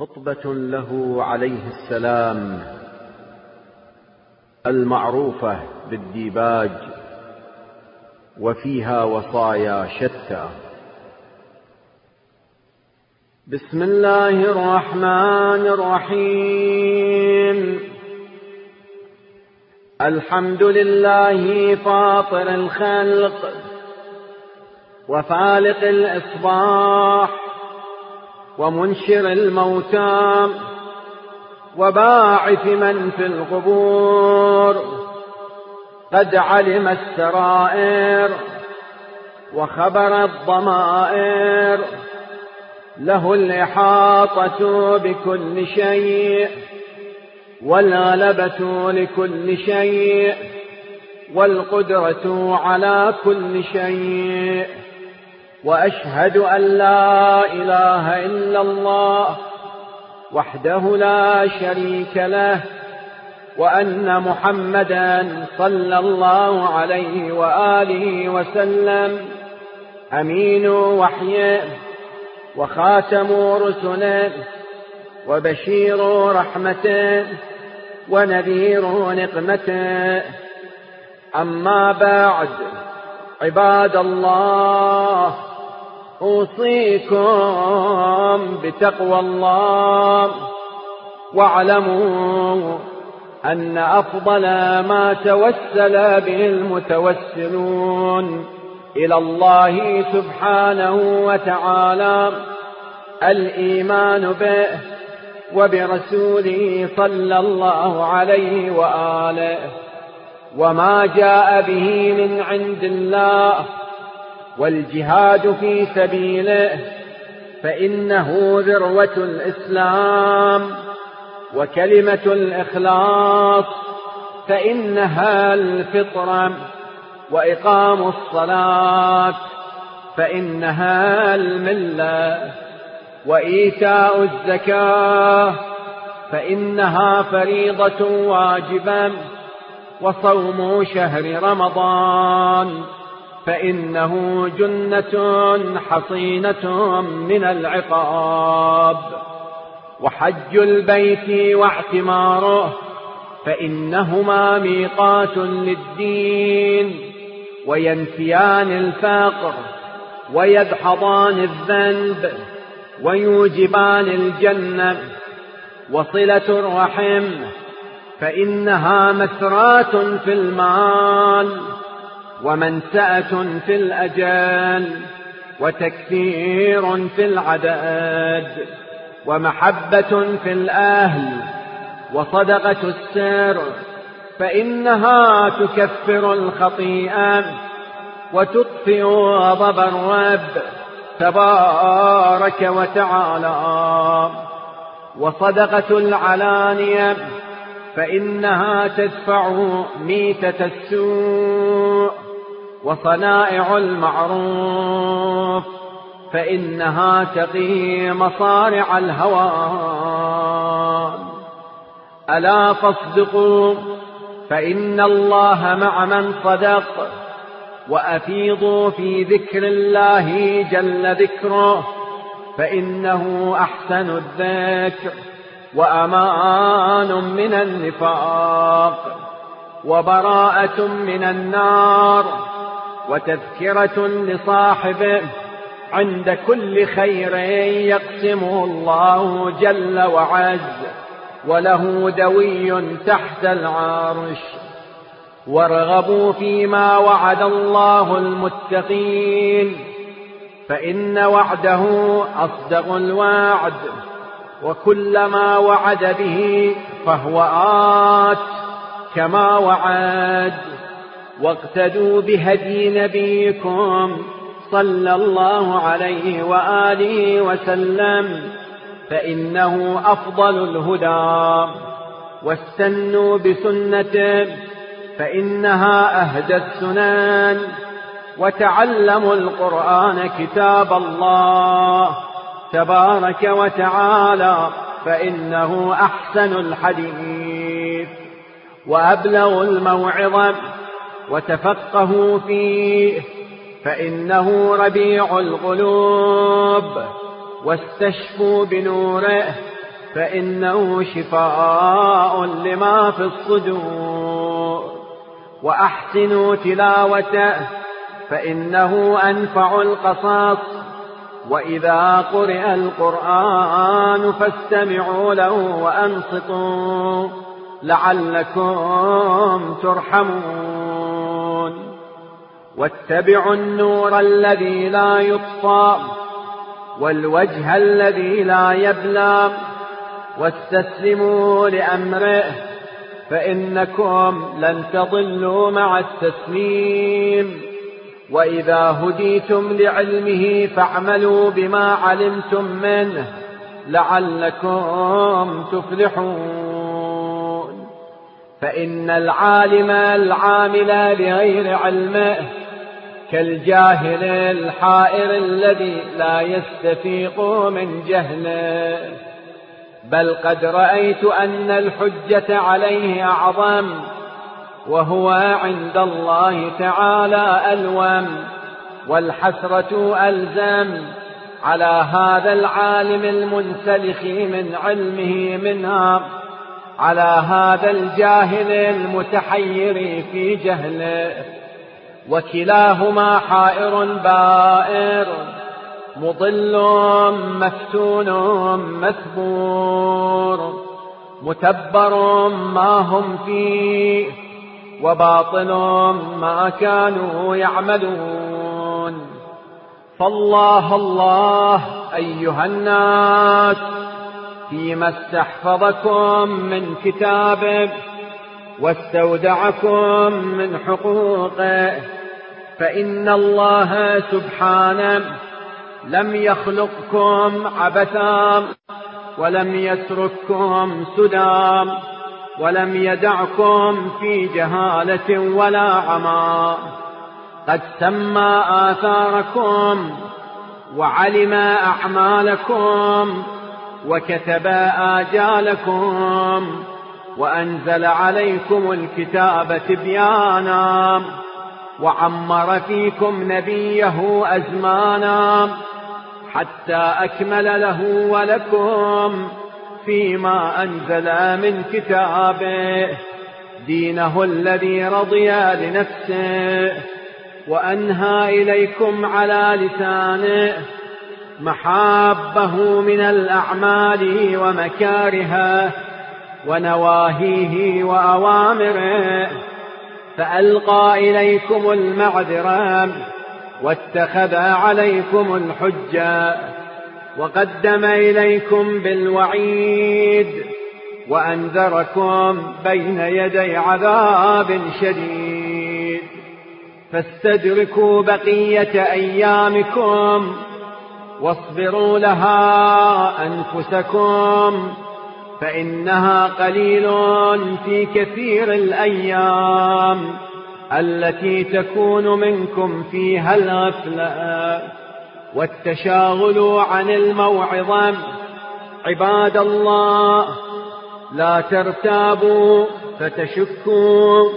خطبة له عليه السلام المعروفة بالديباج وفيها وصايا شتى. بسم الله الرحمن الرحيم. الحمد لله فاطر الخلق وفالق الإصباح ومنشر الموتى وباعث من في القبور قد علم السرائر وخبر الضمائر له الإحاطة بكل شيء والغلبة لكل شيء والقدرة على كل شيء وأشهد أن لا إله إلا الله وحده لا شريك له وأن محمدا صلى الله عليه وآله وسلم. أمين وحيه وخاتم رسله وبشير رحمته ونذير نقمته. أما بعد عباد الله أوصيكم بتقوى الله. واعلموا أن أفضل ما توسل به المتوسلون إلى الله سبحانه وتعالى الإيمان به وبرسوله صلى الله عليه وآله. وما جاء به من عند الله والجهاد في سبيله فإنه ذروة الإسلام وكلمة الإخلاص فإنها الفطرة وإقام الصلاة فإنها الملة وإيتاء الزكاة فإنها فريضة واجبة وصوم شهر رمضان. فإنه جنة حصينة من العقاب. وحج البيت واعتماره فإنهما ميقات للدين. وينفيان الفقر ويدحضان الذنب ويوجبان الجنة. وصلة الرحم فإنها مسرات في المال. ومنسأة في الأجال وتكثير في العدد ومحبة في الأهل وصدقة السر فإنها تكفر الخطيئة وتطفئ غضب الرب تبارك وتعالى وصدقة العلانية فإنها تدفع ميتة السوء وصنائع المعروف فإنها تقي مصارع الهوان ألا تصدقوا فإن الله مع من صدق وأفيضوا في ذكر الله جل ذكره فإنه أحسن الذكر وأمان من النفاق وبراءة من النار. وتذكرة لصاحبه عند كل خير يقسمه الله جل وعز وله دوي تحت العرش. وارغبوا فيما وعد الله المتقين فإن وعده أصدق الوعد وكلما وعد به فهو آت كما وعد. واقتدوا بهدي نبيكم صلى الله عليه وآله وسلم فإنه أفضل الهدى. واستنوا بسنته فإنها أهدى السنن وتعلموا القرآن كتاب الله تبارك وتعالى فإنه أحسن الحديث. وأبلغ الموعظة. وتفقهوا فيه فإنه ربيع القلوب. واستشفوا بنوره فإنه شفاء لما في الصدور. وأحسنوا تلاوته فإنه أنفع القصاص. وإذا قرئ القرآن فاستمعوا له وأنصتوا لعلكم ترحمون. واتبعوا النور الذي لا يطفى والوجه الذي لا يبلى واستسلموا لأمره فإنكم لن تضلوا مع التسليم وإذا هديتم لعلمه فاعملوا بما علمتم منه لعلكم تفلحون فإن العالم العامل لغير علمه كالجاهل الحائر الذي لا يستفيق من جهله. بل قد رأيت أن الحجة عليه أعظم وهو عند الله تعالى ألوم والحسرة ألزم على هذا العالم المنسلخ من علمه منها على هذا الجاهل المتحير في جهله. وكلاهما حائر بائر مضل مفتون مثبور متبر ما هم فيه وباطل ما كانوا يعملون. فالله الله أيها الناس فيما استحفظكم من كتابه واستودعكم من حقوقه فإن الله سبحانه لم يخلقكم عبثا ولم يترككم سدى ولم يدعكم في جهالة ولا عمى. قد سمى آثاركم وعلم أعمالكم وكتب آجالكم وأنزل عليكم الكتاب تبيانا وعمر فيكم نبيه أزمانا حتى أكمل له ولكم فيما أنزل من كتابه. دينه الذي رضي لنفسه وأنهى إليكم على لسانه محابه من الأعمال ومكارها ونواهيه وأوامره فألقى إليكم المعذرة واتخذ عليكم الحجة وقدم إليكم بالوعيد وأنذركم بين يدي عذاب شديد. فاستدركوا بقية أيامكم واصبروا لها أنفسكم فإنها قليل في كثير الأيام التي تكون منكم فيها الغفلة. والتشاغل عن الموعظة. عباد الله لا ترتابوا فتشكوا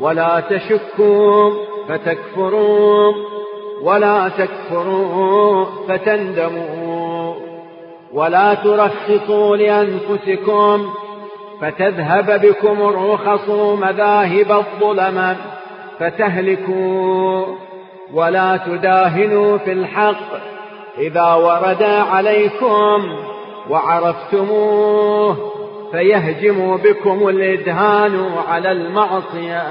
ولا تشكوا فتكفروا ولا تكفروا فتندموا. ولا ترخصوا لأنفسكم فتذهب بكم الرخص مذاهب الظلم فتهلكوا ولا تداهنوا في الحق إذا ورد عليكم وعرفتموه فيهجم بكم الإدهان على المعصية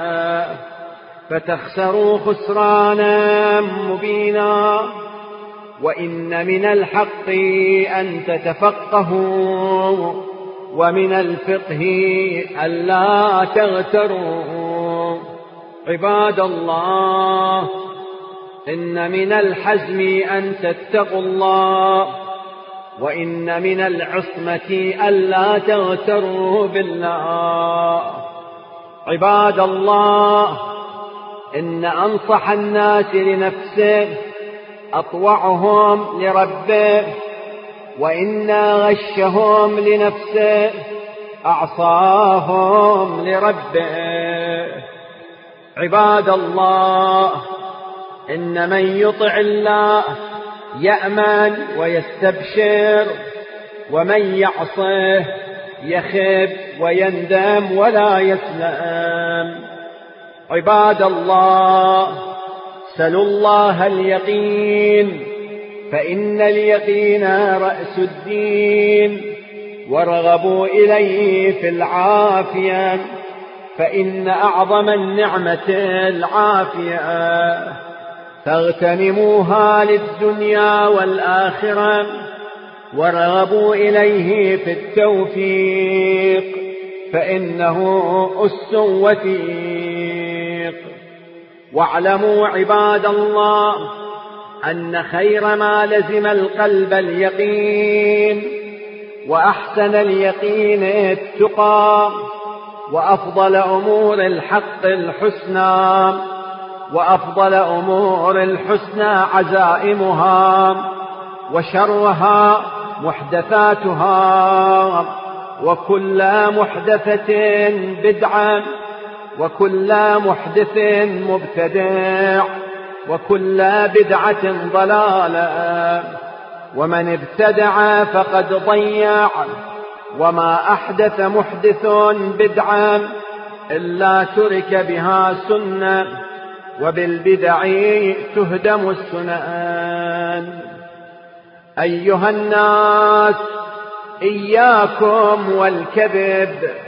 فتخسروا خسرانا مبينا وإن من الحق أن تتفقهوا ومن الفقه ألا تغتروا عباد الله إن من الحزم أن تتقوا الله وإن من العصمة ألا تغتروا بالله عباد الله إن أنصح الناس لنفسه أطوعهم لربه وإن غشهم لنفسه أعصاهم لربه. عباد الله إن من يطع الله يأمن ويستبشر ومن يعصه يخب ويندم ولا يسلم. عباد الله سلوا الله اليقين فإن اليقين رأس الدين وارغبوا إليه في العافية فإن أعظم النعمة العافية فاغتنموها للدنيا والآخرة وارغبوا إليه في التوفيق فإنه أس وثيق واعلموا عباد الله أن خير ما لزم القلب اليقين وأحسن اليقين التقى وأفضل أمور الحق الحسنى وأفضل أمور الحسنى عزائمها وشرها محدثاتها وكل محدثة بدعة وكل محدث مبتدع وكل بدعة ضلالة. ومن ابتدع فقد ضيع وما أحدث محدث بدعا إلا ترك بها سنة وبالبدع تهدم السنان. أيها الناس إياكم والكذب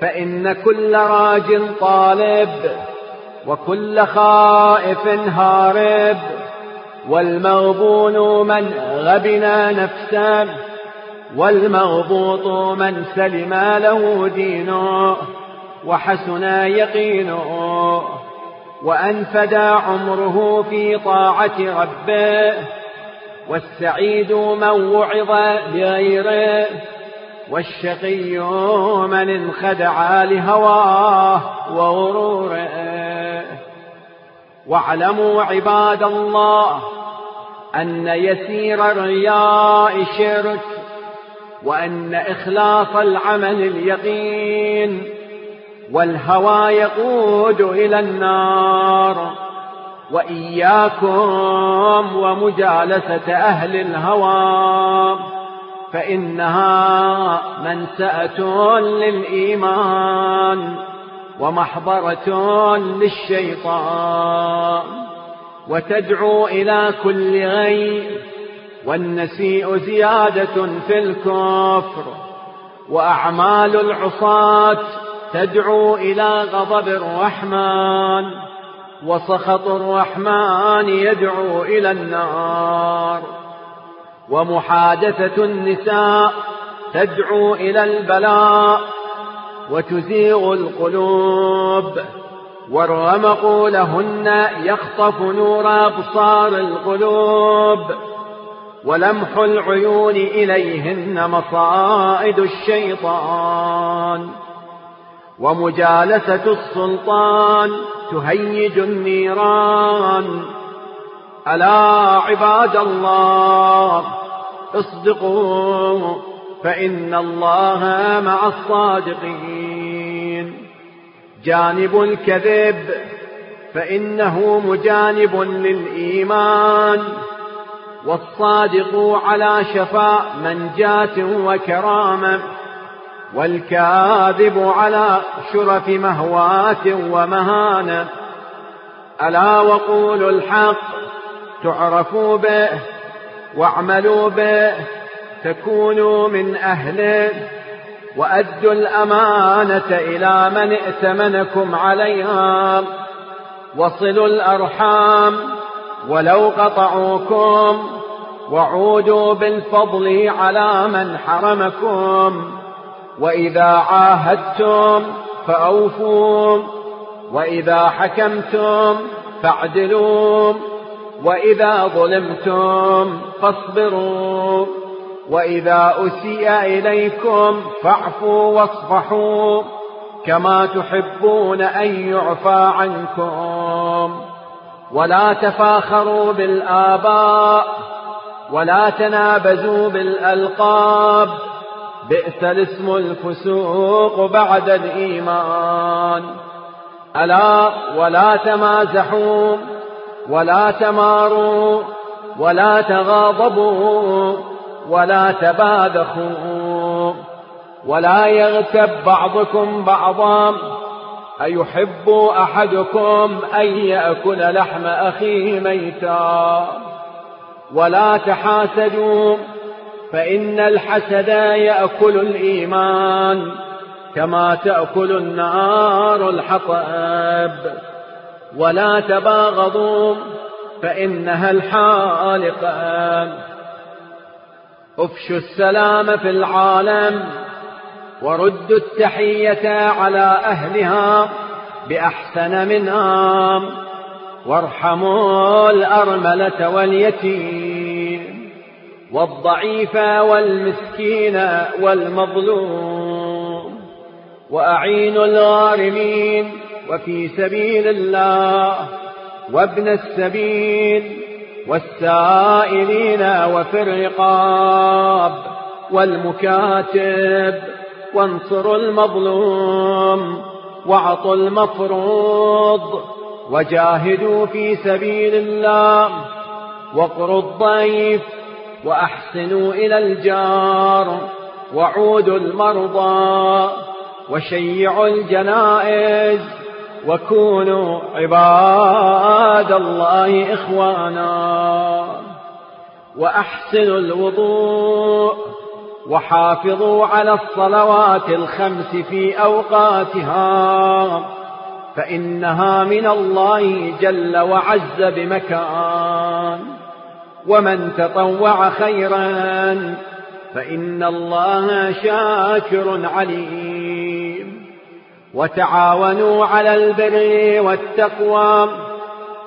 فإن كل راج طالب وكل خائف هارب والمغبون من غبن نفسه والمغبوط من سلم له دينه وحسن يقينه وأنفد عمره في طاعة ربه والسعيد من وعظ بغيره والشقي من انخدع لهواه وغروره واعلموا عباد الله أن يسير الرياء شرك وأن إخلاص العمل اليقين والهوى يقود إلى النار. وإياكم ومجالسة أهل الهوى. فإنها منسأة للإيمان ومحضرة للشيطان وتدعو إلى كل غير والنسيء زيادة في الكفر وأعمال العصاة تدعو إلى غضب الرحمن وسخط الرحمن يدعو إلى النار ومحادثة النساء تدعو إلى البلاء وتزيغ القلوب والرمق لهن يخطف نور أبصار القلوب ولمح العيون إليهن مصائد الشيطان ومجالسة السلطان تهيج النيران ألا عباد الله اصدقوا فإن الله مع الصادقين. جانب الكذب فإنه مجانب للإيمان. والصادق على شفاء منجاة وكرامة والكاذب على شرف مهوات ومهانة. ألا وقولوا الحق تعرفوا به واعملوا به تكونوا من أهله وأدوا الأمانة إلى من ائتمنكم عليها وصلوا الأرحام ولو قطعوكم وعودوا بالفضل على من حرمكم وإذا عاهدتم فأوفوا وإذا حكمتم فاعدلوا وإذا ظلمتم فاصبروا وإذا أسيء إليكم فاعفوا واصفحوا كما تحبون أن يعفى عنكم ولا تفاخروا بالآباء ولا تنابزوا بالألقاب بئس الاسم الفسوق بعد الإيمان ألا ولا تمازحوا ولا تماروا ولا تغاضبوا ولا تباذخوا ولا يغتب بعضكم بعضا. أيحب أحدكم أن يأكل لحم أخيه ميتا؟ ولا تحاسدوا فإن الحسد يأكل الإيمان كما تأكل النار الحطب. ولا تباغضوا فإنها الحالقة افشوا السلام في العالم وردوا التحية على أهلها بأحسن منها. وارحموا الأرملة واليتيم والضعيف والمسكين والمظلوم وأعينوا الغارمين. وفي سبيل الله وابن السبيل والسائلين وفي الرقاب والمكاتب وانصروا المظلوم واعطوا المفروض وجاهدوا في سبيل الله وقروا الضيف وأحسنوا إلى الجار وعودوا المرضى وشيعوا الجنائز وكونوا عباد الله إخوانا وأحسنوا الوضوء وحافظوا على الصلوات الخمس في أوقاتها فإنها من الله جل وعز بمكان ومن تطوع خيرا فإن الله شاكر عليم وتعاونوا على البر والتقوى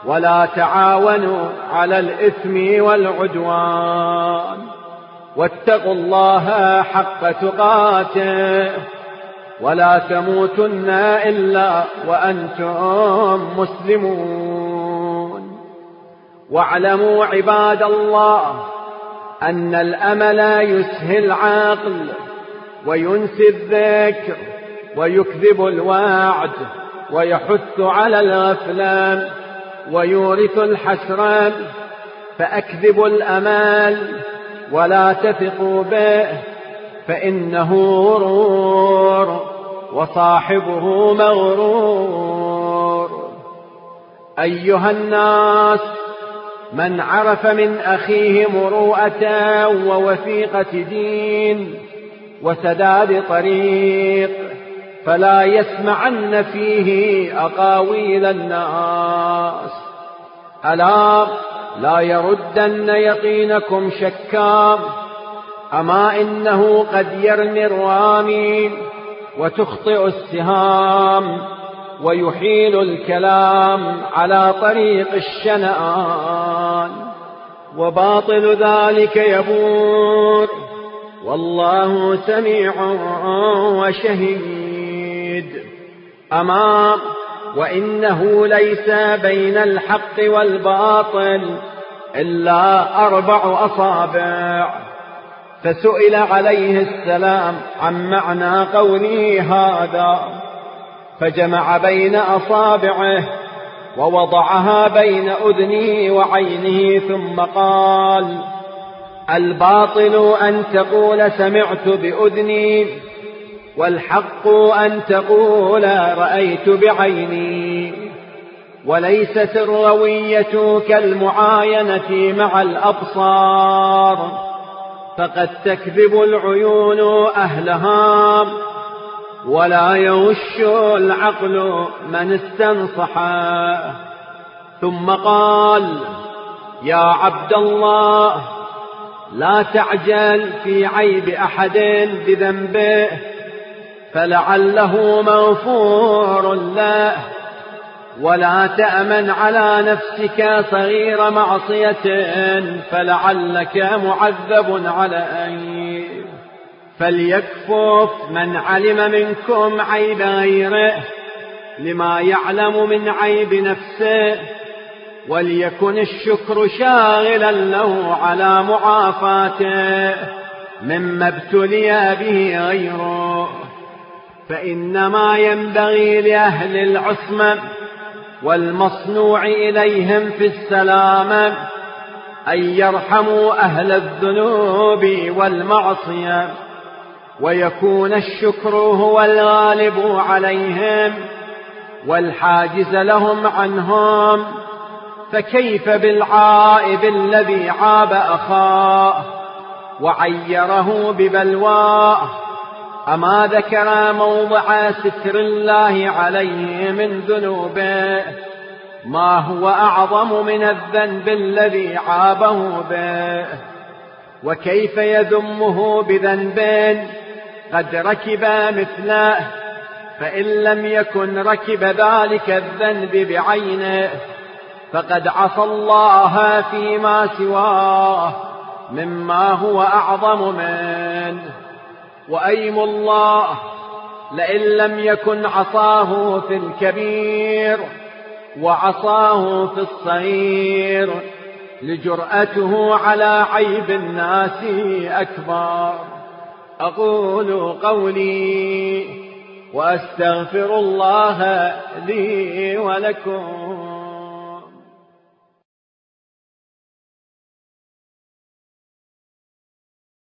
ولا تعاونوا على الإثم والعدوان. واتقوا الله حق تقاته ولا تموتن إلا وأنتم مسلمون. واعلموا عباد الله أن الأمل يسهي العقل وينسي الذكر ويكذب الوعد ويحث على الغفلان ويورث الحسران فأكذب الأمال ولا تثقوا به فإنه غرور وصاحبه مغرور. أيها الناس من عرف من أخيه مروءة ووثيقة دين وسداد طريق فلا يسمعن فيه أقاويل الناس. ألا لا يردن يقينكم شكا. أما إنه قد يرمي الرامي وتخطئ السهام ويحيل الكلام على طريق الشنآن. وباطل ذلك يبور. والله سميع وشهيد. أما وإنه ليس بين الحق والباطل إلا أربع أصابع. فسئل عليه السلام عن معنى قوله هذا. فجمع بين أصابعه ووضعها بين أذنه وعينه ثم قال الباطل أن تقول سمعت بأذني. والحق أن تقول رأيت بعيني وليست الروية كالمعاينة مع الأبصار فقد تكذب العيون أهلها ولا يغش العقل من استنصح. ثم قال يا عبد الله لا تعجل في عيب أحد بذنبه. فلعله مغفور له ولا تأمن على نفسك صغير معصية فلعلك معذب عليه. فليكفف من علم منكم عيب غيره لما يعلم من عيب نفسه. وليكن الشكر شاغلا له على معافاته مما ابتلي به غيره. فإنما ينبغي لأهل العصمة والمصنوع إليهم في السلامة أن يرحموا أهل الذنوب والمعصية ويكون الشكر هو الغالب عليهم والحاجز لهم عنهم فكيف بالعائب الذي عاب أخاه وعيره ببلواه أما ذكر موضع ستر الله عليه من ذنوبه ما هو أعظم من الذنب الذي عابه به؟ وكيف يذمه بذنب؟ قد ركب مثله فإن لم يكن ركب ذلك الذنب بعينه فقد عصى الله فيما سواه مما هو أعظم منه. وأيم الله لئن لم يكن عصاه في الكبير وعصاه في الصغير لجرأته على عيب الناس أكبر. أقول قولي وأستغفر الله لي ولكم.